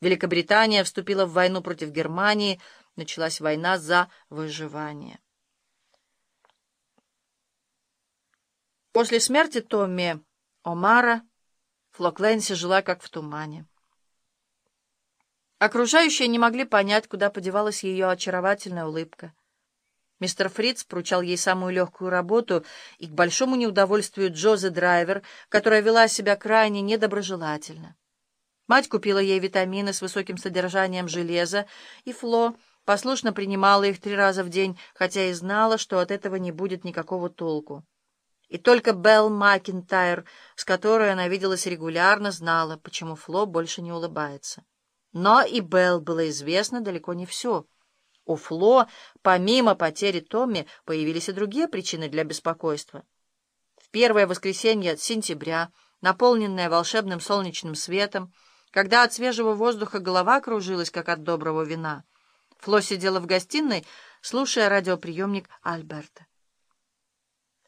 Великобритания вступила в войну против Германии, началась война за выживание. После смерти Томми Омара Фло Кленси жила как в тумане. Окружающие не могли понять, куда подевалась ее очаровательная улыбка. Мистер Фриц поручал ей самую легкую работу, и к большому неудовольствию Джози Драйвер, которая вела себя крайне недоброжелательно. Мать купила ей витамины с высоким содержанием железа, и Фло послушно принимала их три раза в день, хотя и знала, что от этого не будет никакого толку. И только Белл Макинтайр, с которой она виделась регулярно, знала, почему Фло больше не улыбается. Но и Белл было известно далеко не все — у Фло, помимо потери Томми, появились и другие причины для беспокойства. В первое воскресенье сентября, наполненное волшебным солнечным светом, когда от свежего воздуха голова кружилась, как от доброго вина, Фло сидела в гостиной, слушая радиоприемник Альберта.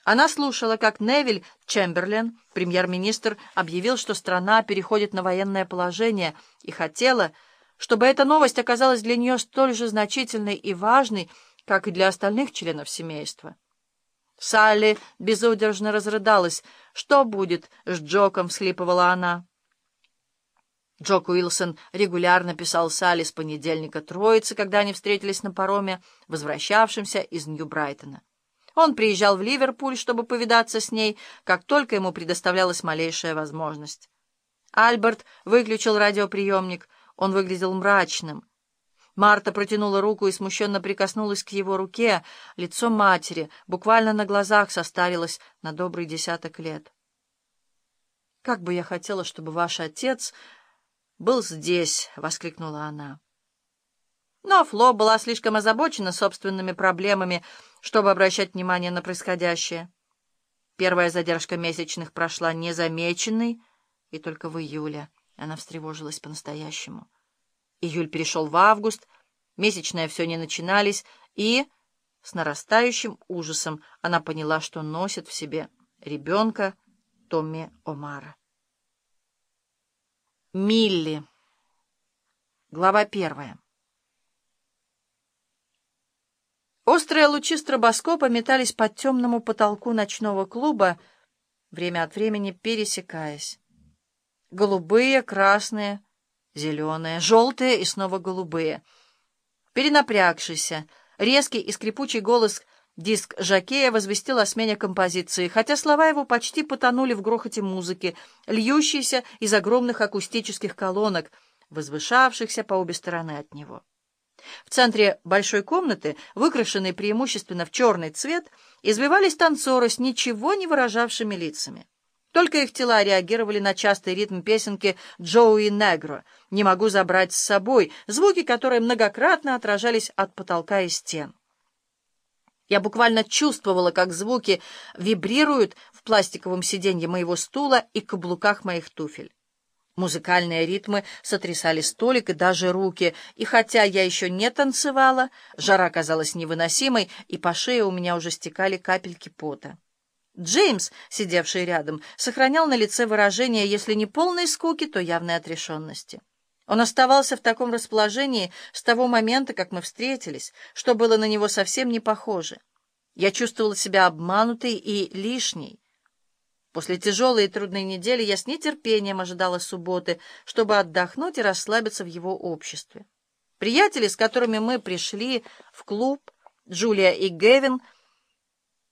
Она слушала, как Невиль Чемберлен, премьер-министр, объявил, что страна переходит на военное положение, и хотела чтобы эта новость оказалась для нее столь же значительной и важной, как и для остальных членов семейства. Салли безудержно разрыдалась. «Что будет с Джоком?» — всхлипывала она. Джок Уилсон регулярно писал Салли с понедельника Троицы, когда они встретились на пароме, возвращавшемся из Нью-Брайтона. Он приезжал в Ливерпуль, чтобы повидаться с ней, как только ему предоставлялась малейшая возможность. Альберт выключил радиоприемник — он выглядел мрачным. Марта протянула руку и смущенно прикоснулась к его руке. Лицо матери буквально на глазах состарилось на добрый десяток лет. «Как бы я хотела, чтобы ваш отец был здесь!» — воскликнула она. Но Фло была слишком озабочена собственными проблемами, чтобы обращать внимание на происходящее. Первая задержка месячных прошла незамеченной, и только в июле она встревожилась по-настоящему. Июль перешел в август, месячные все не начинались, и с нарастающим ужасом она поняла, что носит в себе ребенка Томми Омара. Милли. Глава первая. Острые лучи стробоскопа метались по темному потолку ночного клуба, время от времени пересекаясь. Голубые, красные, зеленые, желтые и снова голубые. Перенапрягшийся, резкий и скрипучий голос диск Жакея возвестил о смене композиции, хотя слова его почти потонули в грохоте музыки, льющейся из огромных акустических колонок, возвышавшихся по обе стороны от него. В центре большой комнаты, выкрашенной преимущественно в черный цвет, извивались танцоры с ничего не выражавшими лицами. Только их тела реагировали на частый ритм песенки «Джоуи Негро» «Не могу забрать с собой», звуки которые многократно отражались от потолка и стен. Я буквально чувствовала, как звуки вибрируют в пластиковом сиденье моего стула и каблуках моих туфель. Музыкальные ритмы сотрясали столик и даже руки, и хотя я еще не танцевала, жара казалась невыносимой, и по шее у меня уже стекали капельки пота. Джеймс, сидевший рядом, сохранял на лице выражение, если не полной скуки, то явной отрешенности. Он оставался в таком расположении с того момента, как мы встретились, что было на него совсем не похоже. Я чувствовала себя обманутой и лишней. После тяжелой и трудной недели я с нетерпением ожидала субботы, чтобы отдохнуть и расслабиться в его обществе. Приятели, с которыми мы пришли в клуб, Джулия и Гевин —